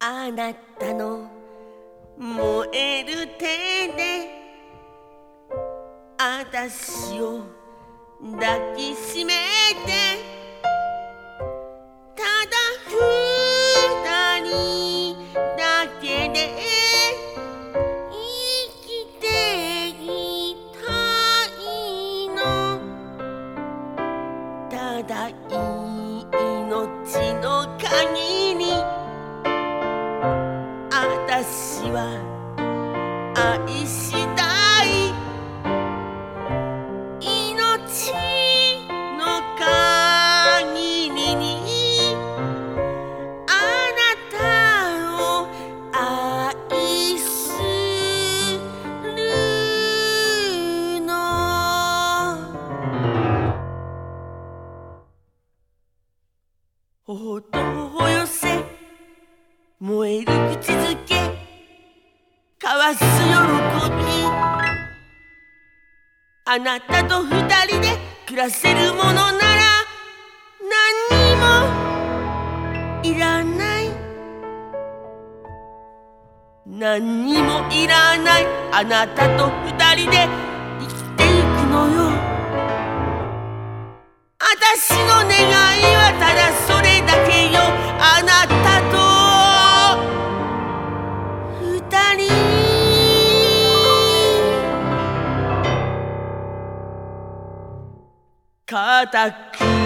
あなたの燃える手であたしを抱きしめて。愛したい。命の限りにあなたを愛するの。おどを寄せ燃える口づけ交わす喜びあなたと二人で暮らせるものなら何にもいらない。何にもいらない。あなたと二人で生きてゆくのよ。あたしの願いは固く